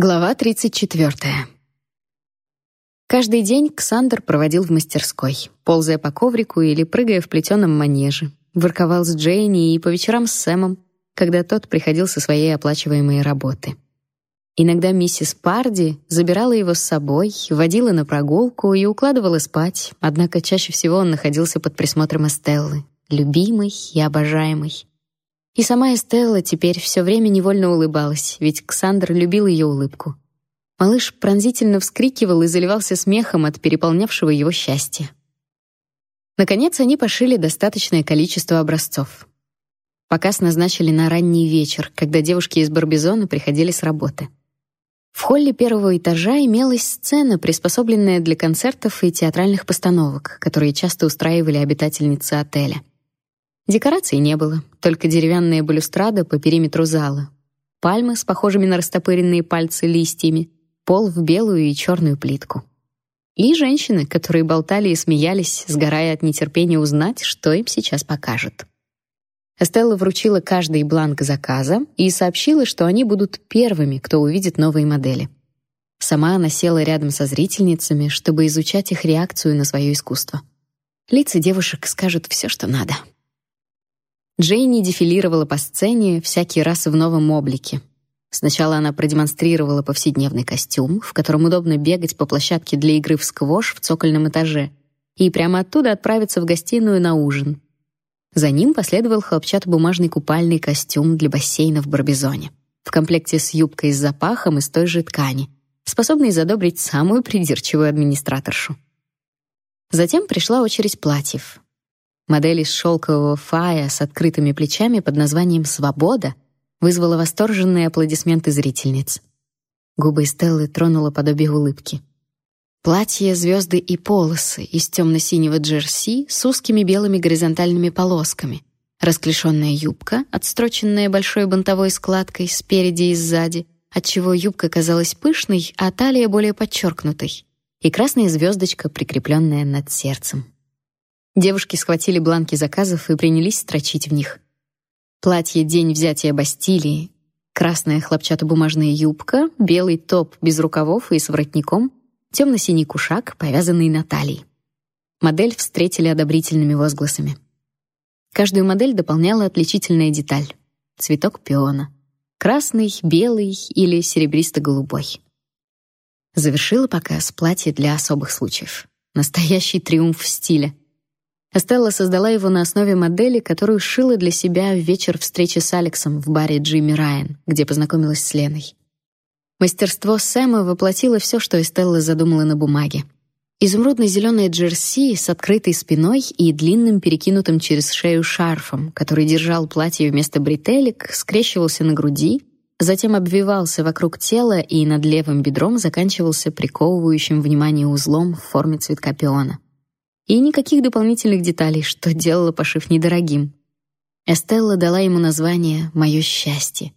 Глава 34. Каждый день Ксандр проводил в мастерской, ползая по коврику или прыгая в плетеном манеже. Ворковал с Джейни и по вечерам с Сэмом, когда тот приходил со своей оплачиваемой работы. Иногда миссис Парди забирала его с собой, водила на прогулку и укладывала спать, однако чаще всего он находился под присмотром Эстеллы, любимой и обожаемой. И сама Эстелла теперь все время невольно улыбалась, ведь Ксандр любил ее улыбку. Малыш пронзительно вскрикивал и заливался смехом от переполнявшего его счастья. Наконец они пошили достаточное количество образцов. Показ назначили на ранний вечер, когда девушки из Барбизона приходили с работы. В холле первого этажа имелась сцена, приспособленная для концертов и театральных постановок, которые часто устраивали обитательницы отеля. Декораций не было, только деревянная балюстрада по периметру зала. Пальмы с похожими на растопыренные пальцы листьями, пол в белую и черную плитку. И женщины, которые болтали и смеялись, сгорая от нетерпения узнать, что им сейчас покажут. Эстелла вручила каждый бланк заказа и сообщила, что они будут первыми, кто увидит новые модели. Сама она села рядом со зрительницами, чтобы изучать их реакцию на свое искусство. Лица девушек скажут все, что надо. Джейни дефилировала по сцене всякий раз в новом облике. Сначала она продемонстрировала повседневный костюм, в котором удобно бегать по площадке для игры в сквош в цокольном этаже, и прямо оттуда отправиться в гостиную на ужин. За ним последовал хлопчатобумажный купальный костюм для бассейна в Барбизоне, в комплекте с юбкой с запахом из той же ткани, способный задобрить самую придирчивую администраторшу. Затем пришла очередь платьев. Модель из шелкового фая с открытыми плечами под названием «Свобода» вызвала восторженные аплодисменты зрительниц. Губы Стеллы тронула подобие улыбки. Платье звезды и полосы из темно-синего джерси с узкими белыми горизонтальными полосками, расклешенная юбка, отстроченная большой бантовой складкой спереди и сзади, отчего юбка казалась пышной, а талия более подчеркнутой, и красная звездочка, прикрепленная над сердцем. Девушки схватили бланки заказов и принялись строчить в них. Платье «День взятия Бастилии», красная хлопчатобумажная юбка, белый топ без рукавов и с воротником, темно-синий кушак, повязанный на талии. Модель встретили одобрительными возгласами. Каждую модель дополняла отличительная деталь — цветок пиона. Красный, белый или серебристо-голубой. Завершила показ платье для особых случаев. Настоящий триумф стиля — Эстелла создала его на основе модели, которую шила для себя в вечер встречи с Алексом в баре Джимми Райан, где познакомилась с Леной. Мастерство Сэма воплотило все, что Эстелла задумала на бумаге. Изумрудно-зеленое джерси с открытой спиной и длинным перекинутым через шею шарфом, который держал платье вместо бретелек, скрещивался на груди, затем обвивался вокруг тела и над левым бедром заканчивался приковывающим внимание узлом в форме цветка пиона. И никаких дополнительных деталей, что делало пошив недорогим. Эстелла дала ему название «Мое счастье».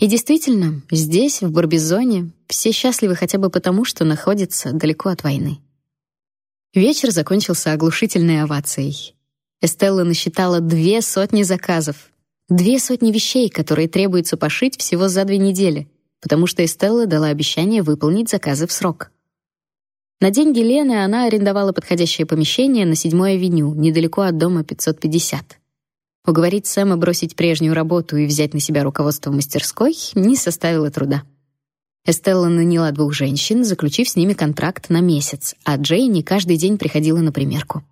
И действительно, здесь, в Барбизоне, все счастливы хотя бы потому, что находятся далеко от войны. Вечер закончился оглушительной овацией. Эстелла насчитала две сотни заказов, две сотни вещей, которые требуется пошить всего за две недели, потому что Эстелла дала обещание выполнить заказы в срок. На деньги Лены она арендовала подходящее помещение на 7-й авеню, недалеко от дома 550. Уговорить Сэма бросить прежнюю работу и взять на себя руководство мастерской не составило труда. Эстелла наняла двух женщин, заключив с ними контракт на месяц, а Джейни каждый день приходила на примерку.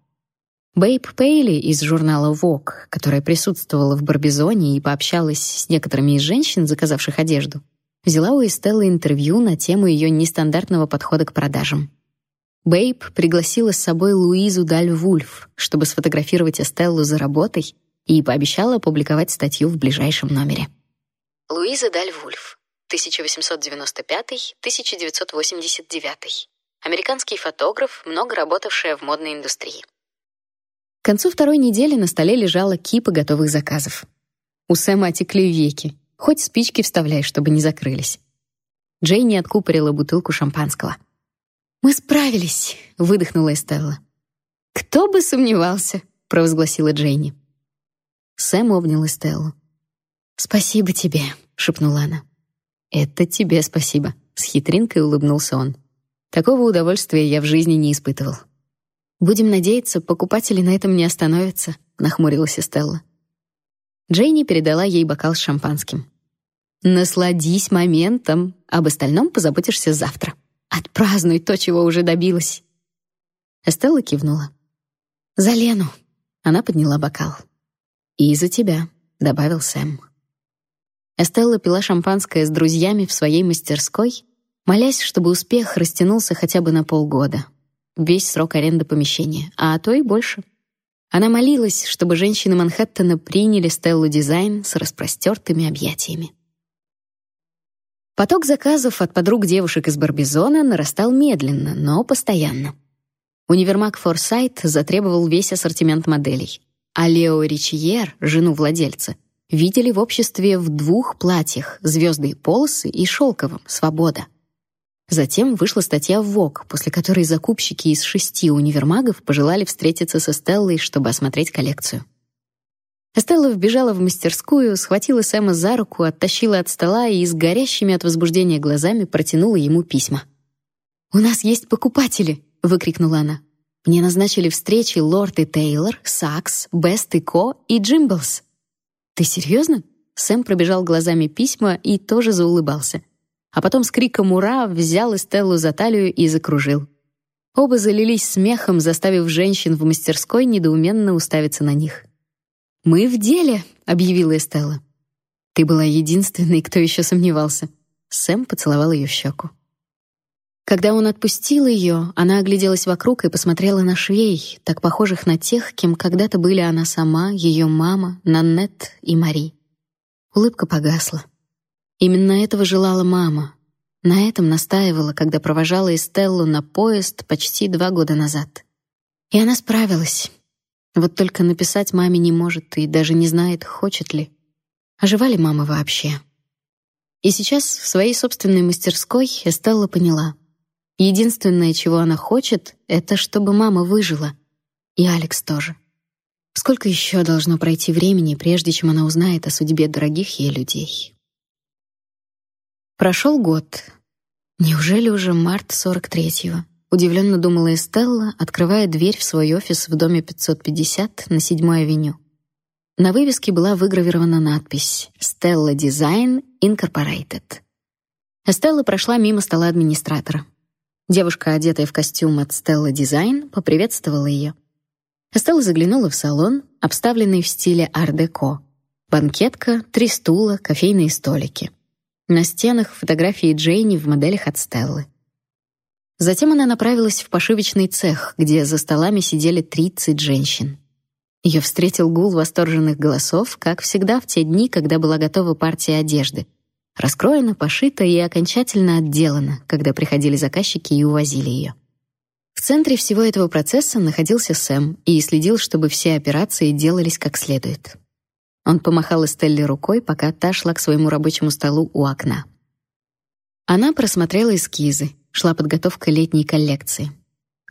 Бэйб Пейли из журнала Vogue, которая присутствовала в Барбизоне и пообщалась с некоторыми из женщин, заказавших одежду, взяла у Эстеллы интервью на тему ее нестандартного подхода к продажам. Бэйб пригласила с собой Луизу Даль Вульф, чтобы сфотографировать Эстеллу за работой, и пообещала опубликовать статью в ближайшем номере. Луиза Даль Вульф, 1895-1989. Американский фотограф, много работавшая в модной индустрии. К концу второй недели на столе лежала кипа готовых заказов. У Сэма отекли веки. Хоть спички вставляй, чтобы не закрылись. Джейни откупорила бутылку шампанского — «Мы справились», — выдохнула Эстелла. «Кто бы сомневался», — провозгласила Джейни. Сэм обнял Эстеллу. «Спасибо тебе», — шепнула она. «Это тебе спасибо», С хитринкой улыбнулся он. Такого удовольствия я в жизни не испытывал. Будем надеяться, покупатели на этом не остановятся, нахмурилась Стелла. Джейни передала ей бокал с шампанским. Насладись моментом, об остальном позаботишься завтра. Отпразднуй то, чего уже добилась. Эстелла кивнула. За Лену. Она подняла бокал. И за тебя, добавил Сэм. Эстелла пила шампанское с друзьями в своей мастерской, молясь, чтобы успех растянулся хотя бы на полгода. Весь срок аренды помещения, а то и больше. Она молилась, чтобы женщины Манхэттена приняли Стеллу Дизайн с распростертыми объятиями. Поток заказов от подруг девушек из Барбизона нарастал медленно, но постоянно. Универмаг Форсайт затребовал весь ассортимент моделей, а Лео Ричьер, жену владельца, видели в обществе в двух платьях: звездные полосы и шелковом свобода. Затем вышла статья в Vogue, после которой закупщики из шести универмагов пожелали встретиться со Стеллой, чтобы осмотреть коллекцию. Стелла вбежала в мастерскую, схватила Сэма за руку, оттащила от стола и с горящими от возбуждения глазами протянула ему письма. «У нас есть покупатели!» — выкрикнула она. «Мне назначили встречи Лорд и Тейлор, Сакс, Бест и Ко и Джимблс». «Ты серьезно?» Сэм пробежал глазами письма и тоже заулыбался. А потом с криком «Ура!» взял Эстеллу за талию и закружил. Оба залились смехом, заставив женщин в мастерской недоуменно уставиться на них. «Мы в деле», — объявила Эстелла. «Ты была единственной, кто еще сомневался». Сэм поцеловал ее щеку. Когда он отпустил ее, она огляделась вокруг и посмотрела на швей, так похожих на тех, кем когда-то были она сама, ее мама, Наннет и Мари. Улыбка погасла. Именно этого желала мама. На этом настаивала, когда провожала Эстеллу на поезд почти два года назад. И она справилась. Вот только написать маме не может и даже не знает, хочет ли. А жива ли мама вообще? И сейчас в своей собственной мастерской Эстелла поняла. Единственное, чего она хочет, это чтобы мама выжила. И Алекс тоже. Сколько еще должно пройти времени, прежде чем она узнает о судьбе дорогих ей людей? Прошел год. Неужели уже март 43-го? Удивленно думала Эстелла, открывая дверь в свой офис в доме 550 на 7-й авеню. На вывеске была выгравирована надпись «Stella Design Incorporated». Эстелла прошла мимо стола администратора. Девушка, одетая в костюм от Stella Design, поприветствовала ее. Эстелла заглянула в салон, обставленный в стиле ар-деко. Банкетка, три стула, кофейные столики. На стенах фотографии Джейни в моделях от Стеллы. Затем она направилась в пошивочный цех, где за столами сидели 30 женщин. Ее встретил гул восторженных голосов, как всегда в те дни, когда была готова партия одежды. Раскроена, пошита и окончательно отделана, когда приходили заказчики и увозили ее. В центре всего этого процесса находился Сэм и следил, чтобы все операции делались как следует. Он помахал Эстелле рукой, пока та шла к своему рабочему столу у окна. Она просмотрела эскизы, шла подготовка летней коллекции.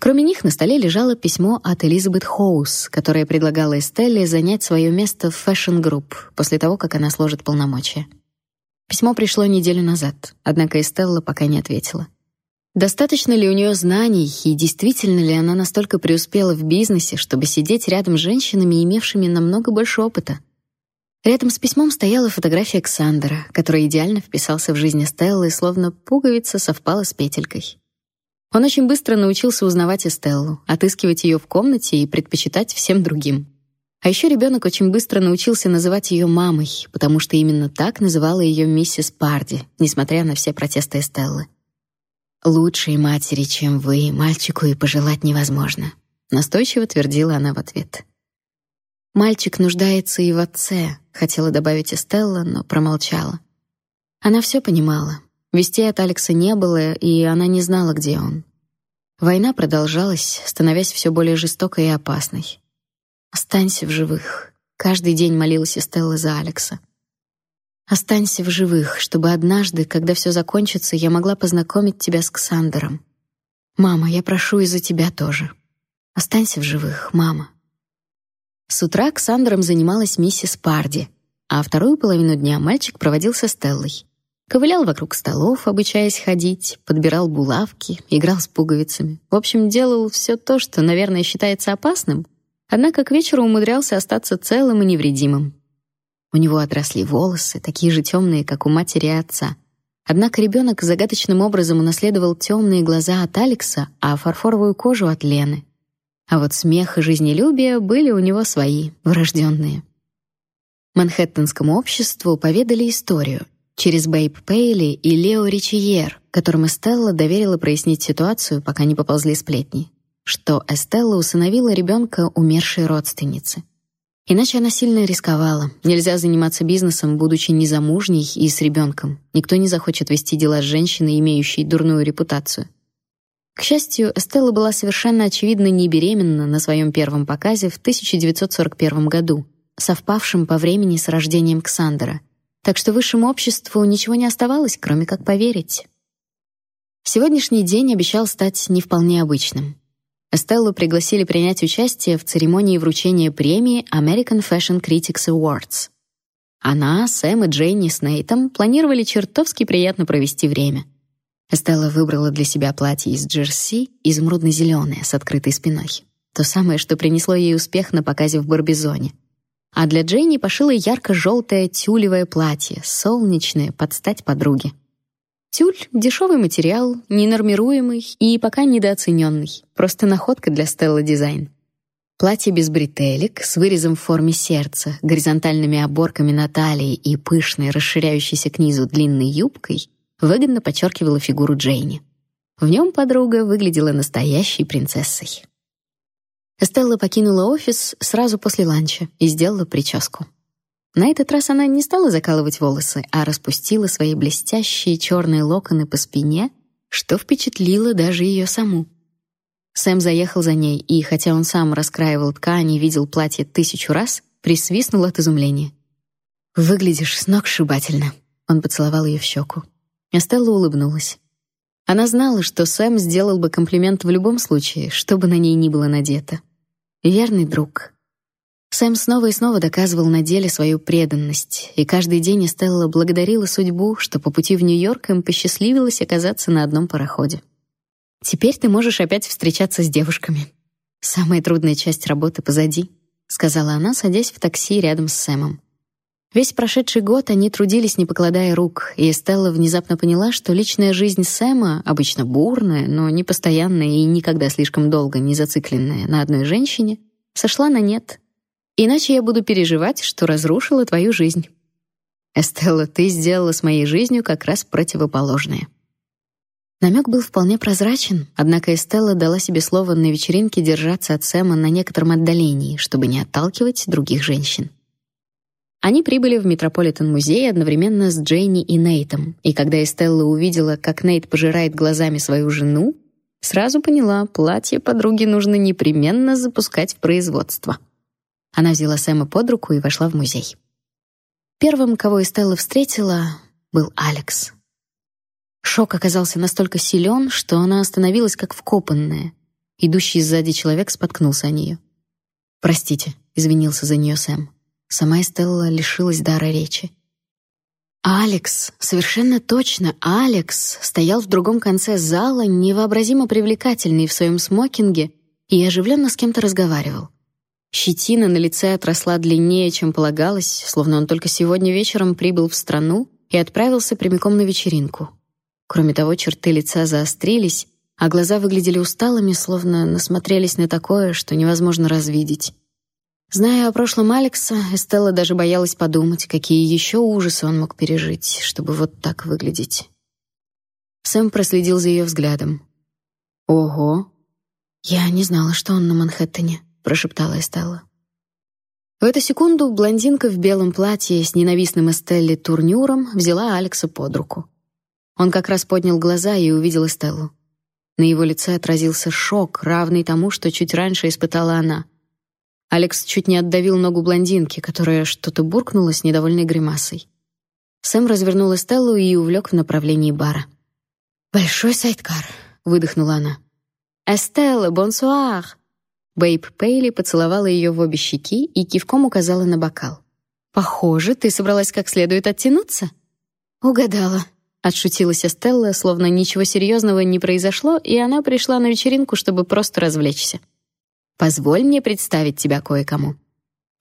Кроме них на столе лежало письмо от Элизабет Хоус, которая предлагала Эстелле занять свое место в Fashion Group после того, как она сложит полномочия. Письмо пришло неделю назад, однако Эстелла пока не ответила. Достаточно ли у нее знаний и действительно ли она настолько преуспела в бизнесе, чтобы сидеть рядом с женщинами, имевшими намного больше опыта? Рядом с письмом стояла фотография Ксандера, который идеально вписался в жизнь Стеллы, словно пуговица совпала с петелькой. Он очень быстро научился узнавать Эстеллу, отыскивать ее в комнате и предпочитать всем другим. А еще ребенок очень быстро научился называть ее мамой, потому что именно так называла ее миссис Парди, несмотря на все протесты Эстеллы. Лучшей матери, чем вы, мальчику и пожелать невозможно, настойчиво твердила она в ответ. Мальчик нуждается и в отце, хотела добавить Эстелла, но промолчала. Она все понимала. Вестей от Алекса не было, и она не знала, где он. Война продолжалась, становясь все более жестокой и опасной. Останься в живых. Каждый день молилась Эстелла за Алекса. Останься в живых, чтобы однажды, когда все закончится, я могла познакомить тебя с Ксандером. Мама, я прошу и за тебя тоже. Останься в живых, мама. С утра Ксандром занималась миссис Парди, а вторую половину дня мальчик проводил со Стеллой. Ковылял вокруг столов, обучаясь ходить, подбирал булавки, играл с пуговицами. В общем, делал все то, что, наверное, считается опасным, однако к вечеру умудрялся остаться целым и невредимым. У него отросли волосы, такие же темные, как у матери и отца. Однако ребенок загадочным образом унаследовал темные глаза от Алекса, а фарфоровую кожу от Лены. А вот смех и жизнелюбие были у него свои, врожденные. Манхэттенскому обществу поведали историю через Бэйб Пейли и Лео Ричиер, которым Эстелла доверила прояснить ситуацию, пока не поползли сплетни, что Эстелла усыновила ребенка умершей родственницы. Иначе она сильно рисковала. Нельзя заниматься бизнесом, будучи незамужней и с ребенком. Никто не захочет вести дела с женщиной, имеющей дурную репутацию. К счастью, Эстелла была совершенно очевидно не беременна на своем первом показе в 1941 году, совпавшем по времени с рождением Ксандера. Так что высшему обществу ничего не оставалось, кроме как поверить. Сегодняшний день обещал стать не вполне обычным. Эстеллу пригласили принять участие в церемонии вручения премии American Fashion Critics Awards. Она, Сэм и Джейни с Нейтом планировали чертовски приятно провести время. Эстелла выбрала для себя платье из джерси, изумрудно-зеленое, с открытой спиной. То самое, что принесло ей успех на показе в Барбизоне. А для Джейни пошила ярко-желтое тюлевое платье, солнечное, под стать подруге. Тюль — дешевый материал, ненормируемый и пока недооцененный. Просто находка для Стелла Дизайн. Платье без бретелек, с вырезом в форме сердца, горизонтальными оборками на талии и пышной, расширяющейся к низу длинной юбкой выгодно подчеркивало фигуру Джейни. В нем подруга выглядела настоящей принцессой. Эстелла покинула офис сразу после ланча и сделала прическу. На этот раз она не стала закалывать волосы, а распустила свои блестящие черные локоны по спине, что впечатлило даже ее саму. Сэм заехал за ней, и хотя он сам раскраивал ткань и видел платье тысячу раз, присвистнул от изумления. «Выглядишь сногсшибательно», — он поцеловал ее в щеку. Эстелла улыбнулась. Она знала, что Сэм сделал бы комплимент в любом случае, что бы на ней ни было надето. Верный друг, Сэм снова и снова доказывал на деле свою преданность, и каждый день Эстелла благодарила судьбу, что по пути в Нью-Йорк им посчастливилось оказаться на одном пароходе. «Теперь ты можешь опять встречаться с девушками. Самая трудная часть работы позади», — сказала она, садясь в такси рядом с Сэмом. Весь прошедший год они трудились, не покладая рук, и Стелла внезапно поняла, что личная жизнь Сэма, обычно бурная, но не постоянная и никогда слишком долго не зацикленная на одной женщине, сошла на нет, Иначе я буду переживать, что разрушила твою жизнь. Эстелла, ты сделала с моей жизнью как раз противоположное. Намек был вполне прозрачен, однако Эстелла дала себе слово на вечеринке держаться от Сэма на некотором отдалении, чтобы не отталкивать других женщин. Они прибыли в Метрополитен-музей одновременно с Джейни и Нейтом, и когда Эстелла увидела, как Нейт пожирает глазами свою жену, сразу поняла, платье подруги нужно непременно запускать в производство. Она взяла Сэма под руку и вошла в музей. Первым, кого Эстелла встретила, был Алекс. Шок оказался настолько силен, что она остановилась как вкопанная. Идущий сзади человек споткнулся о нее. «Простите», — извинился за нее Сэм. Сама Эстелла лишилась дара речи. Алекс, совершенно точно, Алекс стоял в другом конце зала, невообразимо привлекательный в своем смокинге и оживленно с кем-то разговаривал. Щетина на лице отросла длиннее, чем полагалось, словно он только сегодня вечером прибыл в страну и отправился прямиком на вечеринку. Кроме того, черты лица заострились, а глаза выглядели усталыми, словно насмотрелись на такое, что невозможно развидеть. Зная о прошлом Алекса, Эстелла даже боялась подумать, какие еще ужасы он мог пережить, чтобы вот так выглядеть. Сэм проследил за ее взглядом. Ого. Я не знала, что он на Манхэттене прошептала Эстелла. В эту секунду блондинка в белом платье с ненавистным Эстелле турнюром взяла Алекса под руку. Он как раз поднял глаза и увидел Эстеллу. На его лице отразился шок, равный тому, что чуть раньше испытала она. Алекс чуть не отдавил ногу блондинки, которая что-то буркнула с недовольной гримасой. Сэм развернул Эстеллу и увлек в направлении бара. «Большой сайткар», — выдохнула она. «Эстелла, бонсуар!» Бэйб Пейли поцеловала ее в обе щеки и кивком указала на бокал. «Похоже, ты собралась как следует оттянуться». «Угадала». Отшутилась Стелла, словно ничего серьезного не произошло, и она пришла на вечеринку, чтобы просто развлечься. Позволь мне представить тебя кое-кому.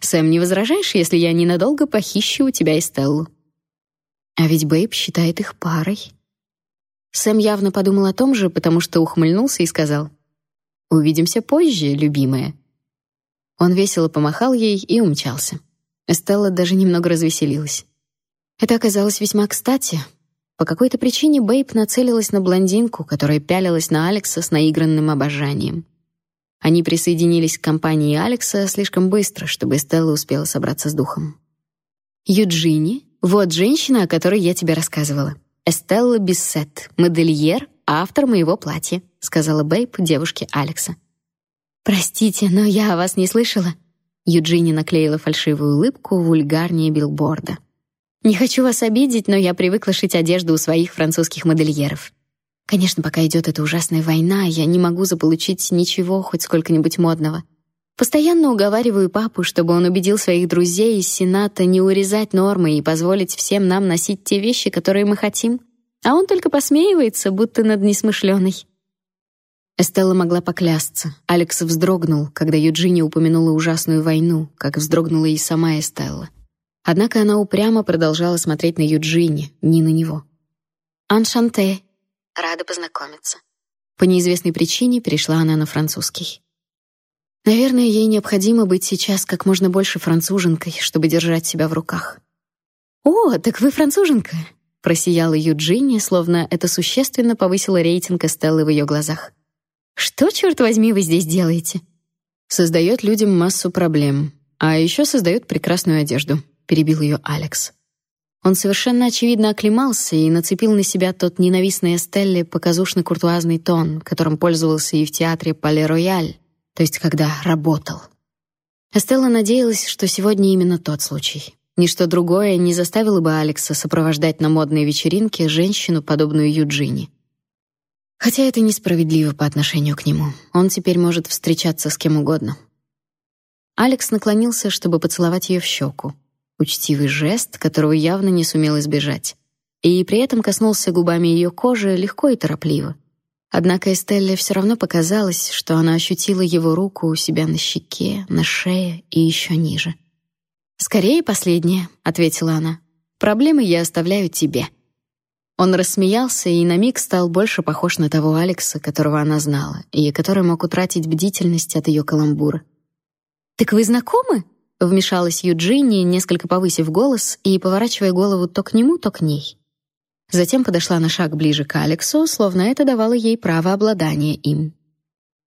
Сэм, не возражаешь, если я ненадолго похищу у тебя Эстеллу? А ведь Бэйб считает их парой. Сэм явно подумал о том же, потому что ухмыльнулся и сказал: "Увидимся позже, любимая". Он весело помахал ей и умчался. Эстелла даже немного развеселилась. Это оказалось весьма кстати. По какой-то причине Бэйб нацелилась на блондинку, которая пялилась на Алекса с наигранным обожанием. Они присоединились к компании Алекса слишком быстро, чтобы Эстелла успела собраться с духом. Юджини, вот женщина, о которой я тебе рассказывала. Эстелла Биссет, модельер, автор моего платья, сказала Бэйб девушке Алекса. Простите, но я о вас не слышала. Юджини наклеила фальшивую улыбку вульгарнее билборда. Не хочу вас обидеть, но я привыкла шить одежду у своих французских модельеров. Конечно, пока идет эта ужасная война, я не могу заполучить ничего хоть сколько-нибудь модного. Постоянно уговариваю папу, чтобы он убедил своих друзей из Сената не урезать нормы и позволить всем нам носить те вещи, которые мы хотим. А он только посмеивается, будто над несмышленой. Эстелла могла поклясться. Алекс вздрогнул, когда Юджини упомянула ужасную войну, как вздрогнула и сама Эстелла. Однако она упрямо продолжала смотреть на Юджини, не на него. «Аншанте». «Рада познакомиться». По неизвестной причине перешла она на французский. Наверное, ей необходимо быть сейчас как можно больше француженкой, чтобы держать себя в руках. «О, так вы француженка!» — просияла Юджини, словно это существенно повысило рейтинг Эстеллы в ее глазах. «Что, черт возьми, вы здесь делаете?» «Создает людям массу проблем, а еще создает прекрасную одежду», — перебил ее Алекс. Он совершенно очевидно оклемался и нацепил на себя тот ненавистный Эстелле показушно-куртуазный тон, которым пользовался и в театре Пале-Рояль, то есть когда работал. Эстелла надеялась, что сегодня именно тот случай. Ничто другое не заставило бы Алекса сопровождать на модные вечеринки женщину, подобную Юджини. Хотя это несправедливо по отношению к нему. Он теперь может встречаться с кем угодно. Алекс наклонился, чтобы поцеловать ее в щеку. Учтивый жест, которого явно не сумел избежать. И при этом коснулся губами ее кожи легко и торопливо. Однако Эстелле все равно показалось, что она ощутила его руку у себя на щеке, на шее и еще ниже. «Скорее последнее», — ответила она. «Проблемы я оставляю тебе». Он рассмеялся и на миг стал больше похож на того Алекса, которого она знала, и который мог утратить бдительность от ее каламбура. «Так вы знакомы?» — вмешалась Юджини, несколько повысив голос и поворачивая голову то к нему, то к ней. Затем подошла на шаг ближе к Алексу, словно это давало ей право обладания им.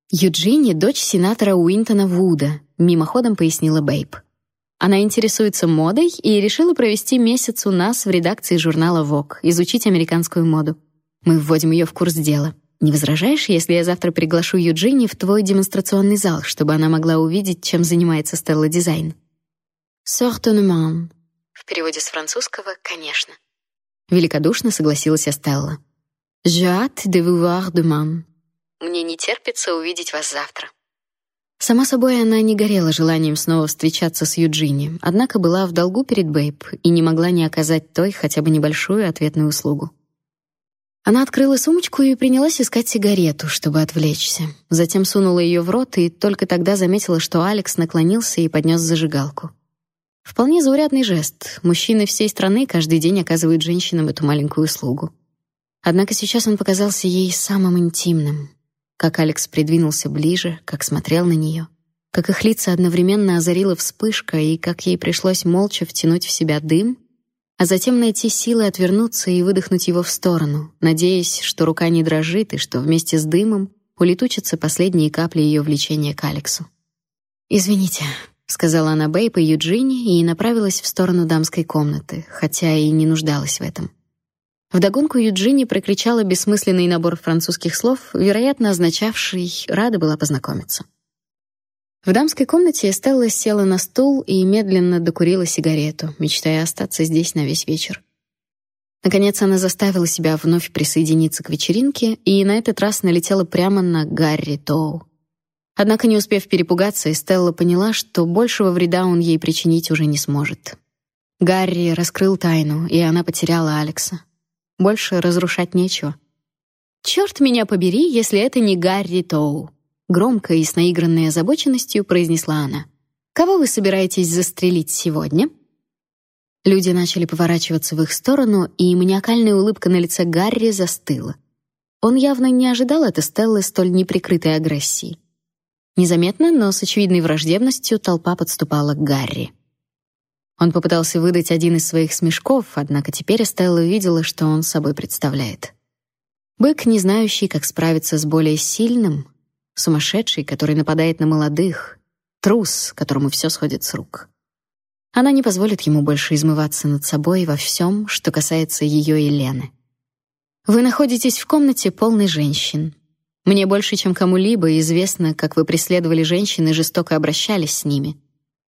Юджини — дочь сенатора Уинтона Вуда, мимоходом пояснила Бэйб. Она интересуется модой и решила провести месяц у нас в редакции журнала Vogue, изучить американскую моду. Мы вводим ее в курс дела. Не возражаешь, если я завтра приглашу Юджини в твой демонстрационный зал, чтобы она могла увидеть, чем занимается Стелла Дизайн? Certainement. В переводе с французского, конечно великодушно согласилась Стелла. «J'ai hâte de vous voir demain». Мне не терпится увидеть вас завтра. Сама собой, она не горела желанием снова встречаться с Юджини, однако была в долгу перед Бэйб и не могла не оказать той хотя бы небольшую ответную услугу. Она открыла сумочку и принялась искать сигарету, чтобы отвлечься. Затем сунула ее в рот и только тогда заметила, что Алекс наклонился и поднес зажигалку. Вполне заурядный жест. Мужчины всей страны каждый день оказывают женщинам эту маленькую услугу. Однако сейчас он показался ей самым интимным. Как Алекс придвинулся ближе, как смотрел на нее, как их лица одновременно озарила вспышка и как ей пришлось молча втянуть в себя дым, а затем найти силы отвернуться и выдохнуть его в сторону, надеясь, что рука не дрожит и что вместе с дымом улетучатся последние капли ее влечения к Алексу. «Извините», сказала она Бэйп и Юджини и направилась в сторону дамской комнаты, хотя и не нуждалась в этом. Вдогонку Юджини прокричала бессмысленный набор французских слов, вероятно, означавший «рада была познакомиться». В дамской комнате Эстелла села на стул и медленно докурила сигарету, мечтая остаться здесь на весь вечер. Наконец она заставила себя вновь присоединиться к вечеринке и на этот раз налетела прямо на Гарри Тоу. Однако, не успев перепугаться, Эстелла поняла, что большего вреда он ей причинить уже не сможет. Гарри раскрыл тайну, и она потеряла Алекса. Больше разрушать нечего. Черт меня побери, если это не Гарри Тоу, громко и с наигранной озабоченностью произнесла она. Кого вы собираетесь застрелить сегодня? Люди начали поворачиваться в их сторону, и маниакальная улыбка на лице Гарри застыла. Он явно не ожидал от Стеллы столь неприкрытой агрессии. Незаметно, но с очевидной враждебностью толпа подступала к Гарри. Он попытался выдать один из своих смешков, однако теперь Стелла увидела, что он собой представляет. Бык, не знающий, как справиться с более сильным, сумасшедший, который нападает на молодых, трус, которому все сходит с рук. Она не позволит ему больше измываться над собой во всем, что касается ее и Лены. Вы находитесь в комнате полной женщин. Мне больше, чем кому-либо известно, как вы преследовали женщин и жестоко обращались с ними.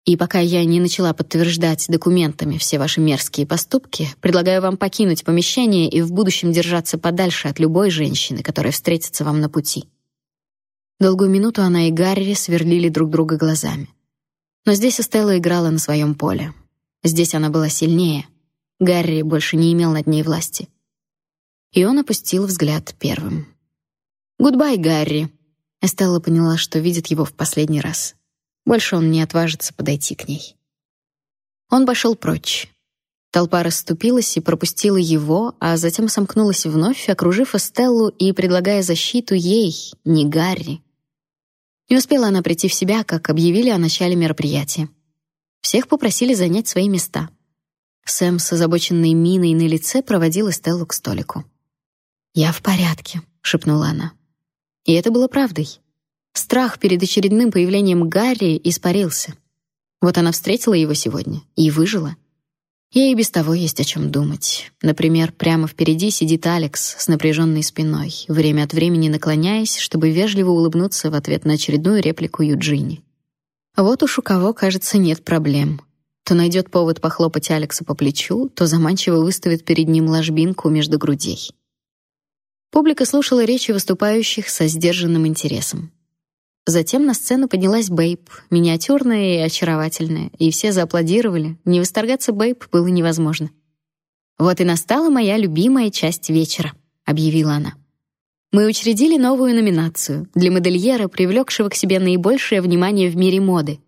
И пока я не начала подтверждать документами все ваши мерзкие поступки, предлагаю вам покинуть помещение и в будущем держаться подальше от любой женщины, которая встретится вам на пути. Долгую минуту она и Гарри сверлили друг друга глазами. Но здесь Эстелла играла на своем поле. Здесь она была сильнее. Гарри больше не имел над ней власти. И он опустил взгляд первым. «Goodbye, Гарри!» Эстелла поняла, что видит его в последний раз. Больше он не отважится подойти к ней. Он пошел прочь. Толпа расступилась и пропустила его, а затем сомкнулась вновь, окружив Эстеллу и предлагая защиту ей, не Гарри. Не успела она прийти в себя, как объявили о начале мероприятия. Всех попросили занять свои места. Сэм с озабоченной миной на лице проводил Эстеллу к столику. «Я в порядке», — шепнула она. И это было правдой. Страх перед очередным появлением Гарри испарился. Вот она встретила его сегодня и выжила. Ей и без того есть о чем думать. Например, прямо впереди сидит Алекс с напряженной спиной, время от времени наклоняясь, чтобы вежливо улыбнуться в ответ на очередную реплику Юджини. Вот уж у кого, кажется, нет проблем. То найдет повод похлопать Алекса по плечу, то заманчиво выставит перед ним ложбинку между грудей. Публика слушала речи выступающих со сдержанным интересом. Затем на сцену поднялась Бэйб, миниатюрная и очаровательная, и все зааплодировали. Не восторгаться Бэйб было невозможно. «Вот и настала моя любимая часть вечера», — объявила она. «Мы учредили новую номинацию для модельера, привлекшего к себе наибольшее внимание в мире моды,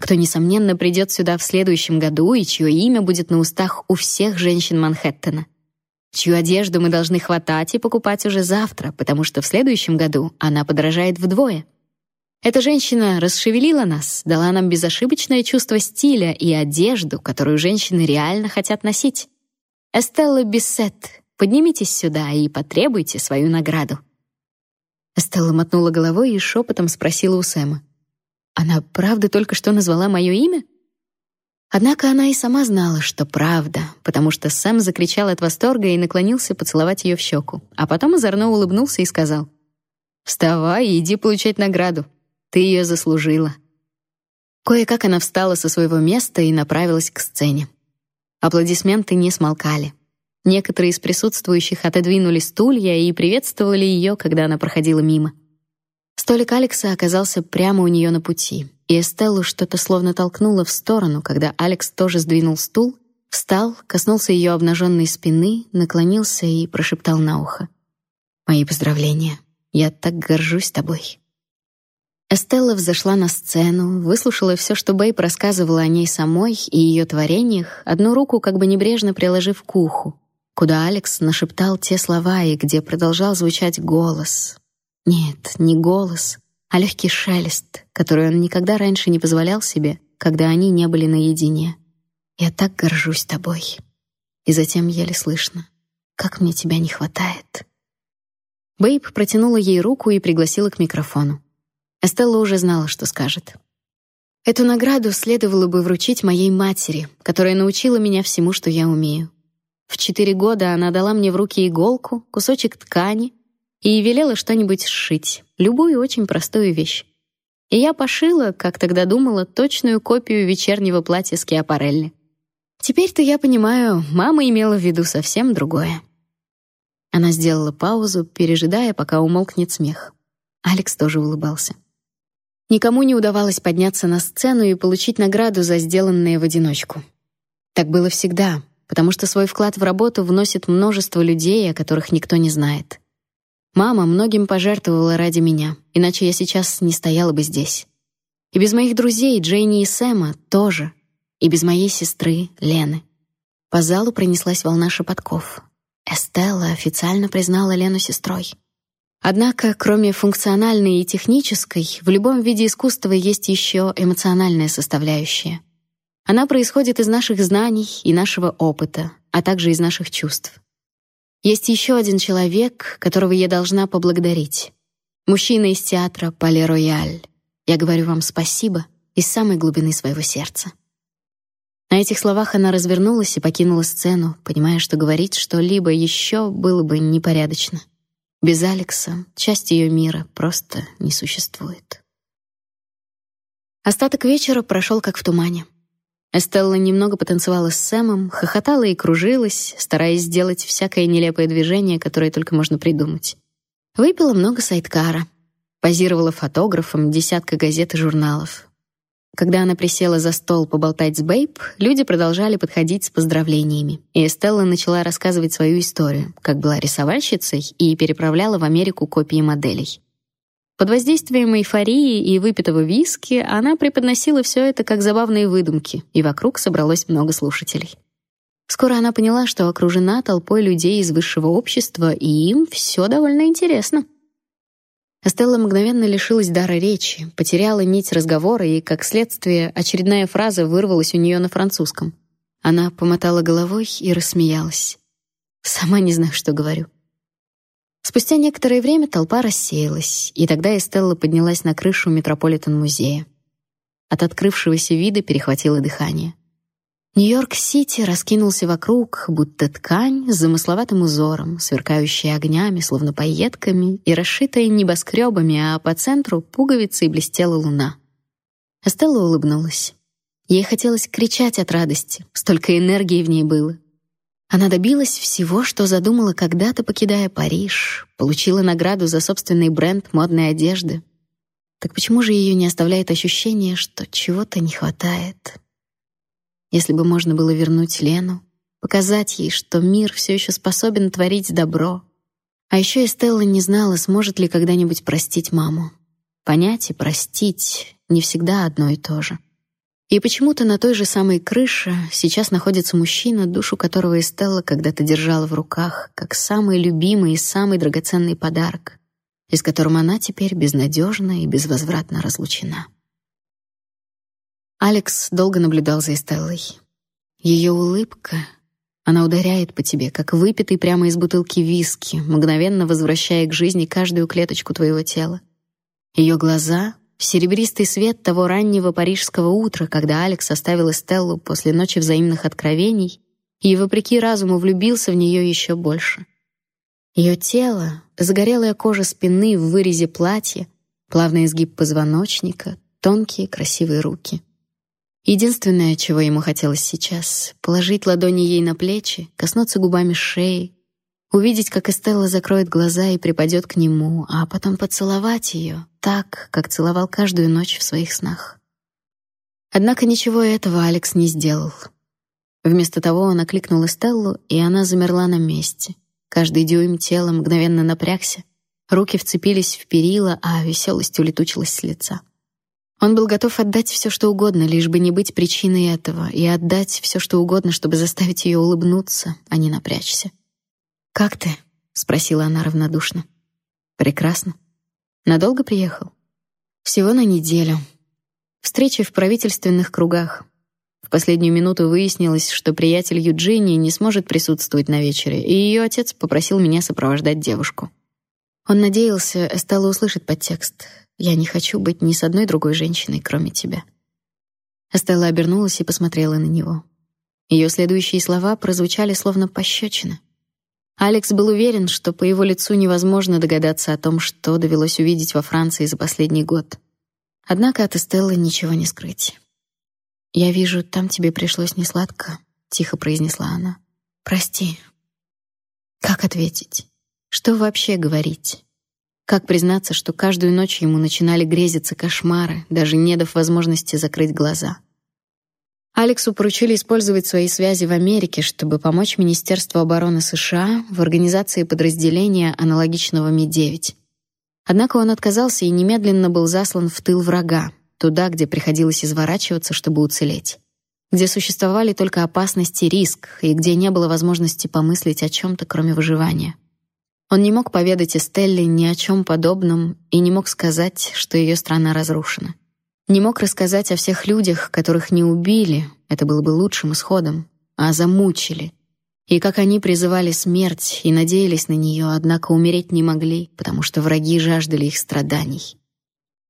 кто, несомненно, придет сюда в следующем году и чье имя будет на устах у всех женщин Манхэттена, чью одежду мы должны хватать и покупать уже завтра, потому что в следующем году она подорожает вдвое». Эта женщина расшевелила нас, дала нам безошибочное чувство стиля и одежду, которую женщины реально хотят носить. Эстелла Биссет, поднимитесь сюда и потребуйте свою награду. Эстелла мотнула головой и шепотом спросила у Сэма. Она правда только что назвала мое имя? Однако она и сама знала, что правда, потому что Сэм закричал от восторга и наклонился поцеловать ее в щеку, а потом озорно улыбнулся и сказал: "Вставай и иди получать награду. Ты ее заслужила. Кое-как она встала со своего места и направилась к сцене. Аплодисменты не смолкали. Некоторые из присутствующих отодвинули стулья и приветствовали ее, когда она проходила мимо. Столик Алекса оказался прямо у нее на пути, и Эстеллу что-то словно толкнуло в сторону, когда Алекс тоже сдвинул стул, встал, коснулся ее обнаженной спины, наклонился и прошептал на ухо: "Мои поздравления. Я так горжусь тобой". Эстелла взошла на сцену, выслушала все, что Бэйб рассказывала о ней самой и ее творениях, одну руку как бы небрежно приложив к уху, куда Алекс нашептал те слова и где продолжал звучать голос. Нет, не голос, а легкий шелест, который он никогда раньше не позволял себе, когда они не были наедине. «Я так горжусь тобой». И затем еле слышно. «Как мне тебя не хватает». Бэйб протянула ей руку и пригласила к микрофону. Эстелла уже знала, что скажет. Эту награду следовало бы вручить моей матери, которая научила меня всему, что я умею. В четыре года она дала мне в руки иголку, кусочек ткани и велела что-нибудь сшить, любую очень простую вещь. И я пошила, как тогда думала, точную копию вечернего платья Скиапарелли. Теперь-то я понимаю, мама имела в виду совсем другое. Она сделала паузу, пережидая, пока умолкнет смех. Алекс тоже улыбался. Никому не удавалось подняться на сцену и получить награду за сделанное в одиночку. Так было всегда, потому что свой вклад в работу вносит множество людей, о которых никто не знает. Мама многим пожертвовала ради меня, иначе я сейчас не стояла бы здесь. И без моих друзей Джейни и Сэма тоже, и без моей сестры Лены. По залу пронеслась волна шепотков. Эстелла официально признала Лену сестрой. Однако, кроме функциональной и технической, в любом виде искусства есть еще эмоциональная составляющая. Она происходит из наших знаний и нашего опыта, а также из наших чувств. Есть еще один человек, которого я должна поблагодарить. Мужчина из театра Пале Рояль. Я говорю вам спасибо из самой глубины своего сердца. На этих словах она развернулась и покинула сцену, понимая, что говорить что-либо еще было бы непорядочно. Без Алекса часть ее мира просто не существует. Остаток вечера прошел как в тумане. Эстелла немного потанцевала с Сэмом, хохотала и кружилась, стараясь сделать всякое нелепое движение, которое только можно придумать. Выпила много сайдкара, позировала фотографом десятка газет и журналов. Когда она присела за стол поболтать с Бэйб, люди продолжали подходить с поздравлениями. И Эстелла начала рассказывать свою историю, как была рисовальщицей и переправляла в Америку копии моделей. Под воздействием эйфории и выпитого виски она преподносила все это как забавные выдумки, и вокруг собралось много слушателей. Скоро она поняла, что окружена толпой людей из высшего общества, и им все довольно интересно. Эстелла мгновенно лишилась дара речи, потеряла нить разговора, и, как следствие, очередная фраза вырвалась у нее на французском. Она помотала головой и рассмеялась. Сама не знаю, что говорю. Спустя некоторое время толпа рассеялась, и тогда Эстелла поднялась на крышу Метрополитен-музея. От открывшегося вида перехватило дыхание. Нью-Йорк-Сити раскинулся вокруг, будто ткань с замысловатым узором, сверкающая огнями, словно пайетками, и расшитая небоскребами, а по центру пуговицей блестела луна. Эстелла улыбнулась. Ей хотелось кричать от радости, столько энергии в ней было. Она добилась всего, что задумала когда-то, покидая Париж, получила награду за собственный бренд модной одежды. Так почему же ее не оставляет ощущение, что чего-то не хватает? Если бы можно было вернуть Лену, показать ей, что мир все еще способен творить добро. А еще Эстелла не знала, сможет ли когда-нибудь простить маму. Понять и простить не всегда одно и то же. И почему-то на той же самой крыше сейчас находится мужчина, душу которого Эстелла когда-то держала в руках, как самый любимый и самый драгоценный подарок, и с которым она теперь безнадежно и безвозвратно разлучена. Алекс долго наблюдал за Эстеллой. Ее улыбка, она ударяет по тебе, как выпитый прямо из бутылки виски, мгновенно возвращая к жизни каждую клеточку твоего тела. Ее глаза — серебристый свет того раннего парижского утра, когда Алекс оставил Эстеллу после ночи взаимных откровений и, вопреки разуму, влюбился в нее еще больше. Ее тело, загорелая кожа спины в вырезе платья, плавный изгиб позвоночника, тонкие красивые руки — Единственное, чего ему хотелось сейчас — положить ладони ей на плечи, коснуться губами шеи, увидеть, как Эстелла закроет глаза и припадет к нему, а потом поцеловать ее так, как целовал каждую ночь в своих снах. Однако ничего этого Алекс не сделал. Вместо того он окликнул Эстеллу, и она замерла на месте. Каждый дюйм тела мгновенно напрягся, руки вцепились в перила, а веселость улетучилась с лица. Он был готов отдать все, что угодно, лишь бы не быть причиной этого, и отдать все, что угодно, чтобы заставить ее улыбнуться, а не напрячься. «Как ты?» — спросила она равнодушно. «Прекрасно. Надолго приехал?» «Всего на неделю. Встречи в правительственных кругах. В последнюю минуту выяснилось, что приятель Юджини не сможет присутствовать на вечере, и ее отец попросил меня сопровождать девушку. Он надеялся, Эстелла услышит подтекст — я не хочу быть ни с одной другой женщиной, кроме тебя. Эстелла обернулась и посмотрела на него. Ее следующие слова прозвучали словно пощечина. Алекс был уверен, что по его лицу невозможно догадаться о том, что довелось увидеть во Франции за последний год. Однако от Эстеллы ничего не скрыть. «Я вижу, там тебе пришлось несладко», — тихо произнесла она. «Прости». Как ответить? Что вообще говорить? Как признаться, что каждую ночь ему начинали грезиться кошмары, даже не дав возможности закрыть глаза? Алексу поручили использовать свои связи в Америке, чтобы помочь Министерству обороны США в организации подразделения аналогичного Ми-9. Однако он отказался и немедленно был заслан в тыл врага, туда, где приходилось изворачиваться, чтобы уцелеть, где существовали только опасность и риск, и где не было возможности помыслить о чем то кроме выживания. Он не мог поведать Эстелле ни о чем подобном и не мог сказать, что ее страна разрушена. Не мог рассказать о всех людях, которых не убили, это было бы лучшим исходом, а замучили, и как они призывали смерть и надеялись на нее, однако умереть не могли, потому что враги жаждали их страданий.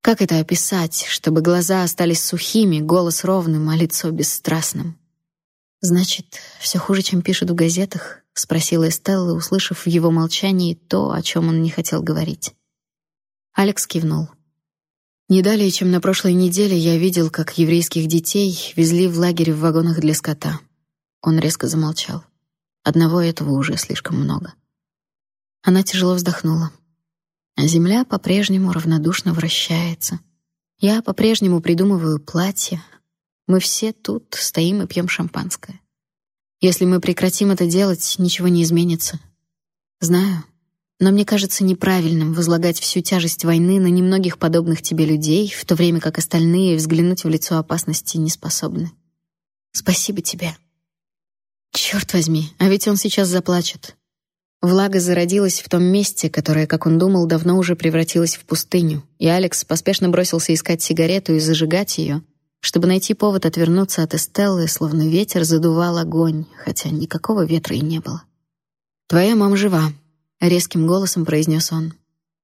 Как это описать, чтобы глаза остались сухими, голос ровным, а лицо бесстрастным? Значит, все хуже, чем пишут в газетах, спросила Эстелла, услышав в его молчании то, о чем он не хотел говорить. Алекс кивнул. Не далее, чем на прошлой неделе, я видел, как еврейских детей везли в лагерь в вагонах для скота. Он резко замолчал. Одного этого уже слишком много. Она тяжело вздохнула. А земля по-прежнему равнодушно вращается. Я по-прежнему придумываю платье. Мы все тут стоим и пьем шампанское. Если мы прекратим это делать, ничего не изменится. Знаю, но мне кажется неправильным возлагать всю тяжесть войны на немногих подобных тебе людей, в то время как остальные взглянуть в лицо опасности не способны. Спасибо тебе. Черт возьми, а ведь он сейчас заплачет. Влага зародилась в том месте, которое, как он думал, давно уже превратилось в пустыню, и Алекс поспешно бросился искать сигарету и зажигать ее, чтобы найти повод отвернуться от Эстеллы, словно ветер задувал огонь, хотя никакого ветра и не было. «Твоя мама жива», — резким голосом произнес он.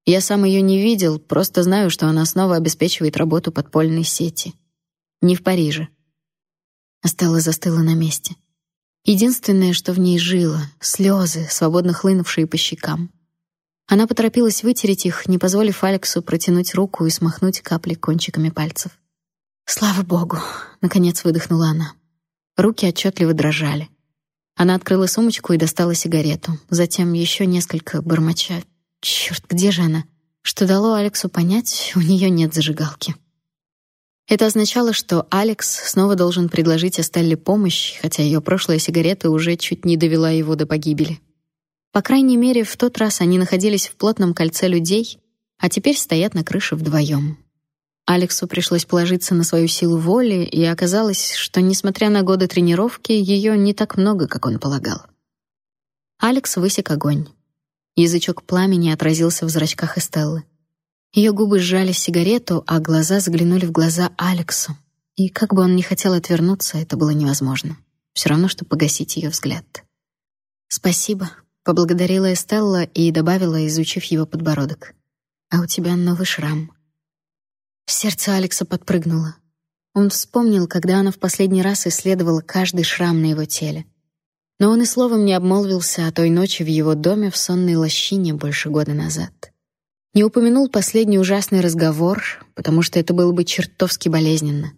«Я сам ее не видел, просто знаю, что она снова обеспечивает работу подпольной сети. Не в Париже». Эстелла застыла на месте. Единственное, что в ней жило — слезы, свободно хлынувшие по щекам. Она поторопилась вытереть их, не позволив Алексу протянуть руку и смахнуть капли кончиками пальцев. «Слава богу!» — наконец выдохнула она. Руки отчетливо дрожали. Она открыла сумочку и достала сигарету, затем еще несколько, бормоча. «Черт, где же она?» Что дало Алексу понять, у нее нет зажигалки. Это означало, что Алекс снова должен предложить Эстелле помощь, хотя ее прошлая сигарета уже чуть не довела его до погибели. По крайней мере, в тот раз они находились в плотном кольце людей, а теперь стоят на крыше вдвоем. Алексу пришлось положиться на свою силу воли, и оказалось, что, несмотря на годы тренировки, ее не так много, как он полагал. Алекс высек огонь. Язычок пламени отразился в зрачках Эстеллы. Ее губы сжали сигарету, а глаза заглянули в глаза Алексу. И как бы он ни хотел отвернуться, это было невозможно. Все равно что погасить ее взгляд. "Спасибо", поблагодарила Эстелла и добавила, изучив его подбородок. "А у тебя новый шрам". Сердце Алекса подпрыгнуло. Он вспомнил, когда она в последний раз исследовала каждый шрам на его теле. Но он и словом не обмолвился о той ночи в его доме в сонной лощине больше года назад. Не упомянул последний ужасный разговор, потому что это было бы чертовски болезненно.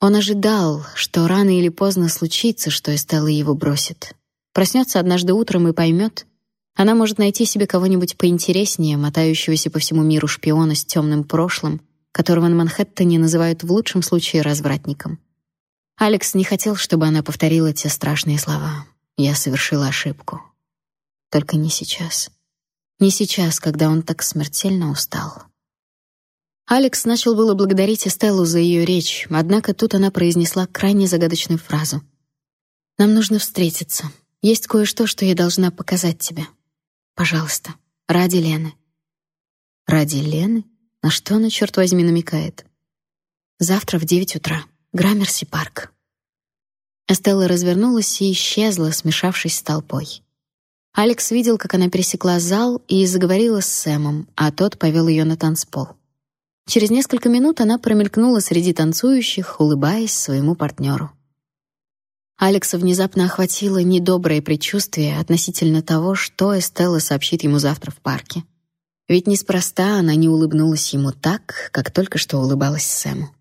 Он ожидал, что рано или поздно случится, что Эстелла его бросит. Проснется однажды утром и поймет, она может найти себе кого-нибудь поинтереснее, мотающегося по всему миру шпиона с темным прошлым, которого на Манхэттене называют в лучшем случае развратником. Алекс не хотел, чтобы она повторила те страшные слова. Я совершила ошибку. Только не сейчас. Не сейчас, когда он так смертельно устал. Алекс начал было благодарить Эстеллу за ее речь, однако тут она произнесла крайне загадочную фразу. «Нам нужно встретиться. Есть кое-что, что я должна показать тебе. Пожалуйста, ради Лены». «Ради Лены? На что она, черт возьми, намекает?» «Завтра в девять утра. Граммерси-парк». Эстелла развернулась и исчезла, смешавшись с толпой. Алекс видел, как она пересекла зал и заговорила с Сэмом, а тот повел ее на танцпол. Через несколько минут она промелькнула среди танцующих, улыбаясь своему партнеру. Алекса внезапно охватило недоброе предчувствие относительно того, что Эстелла сообщит ему завтра в парке. Ведь неспроста она не улыбнулась ему так, как только что улыбалась Сэму.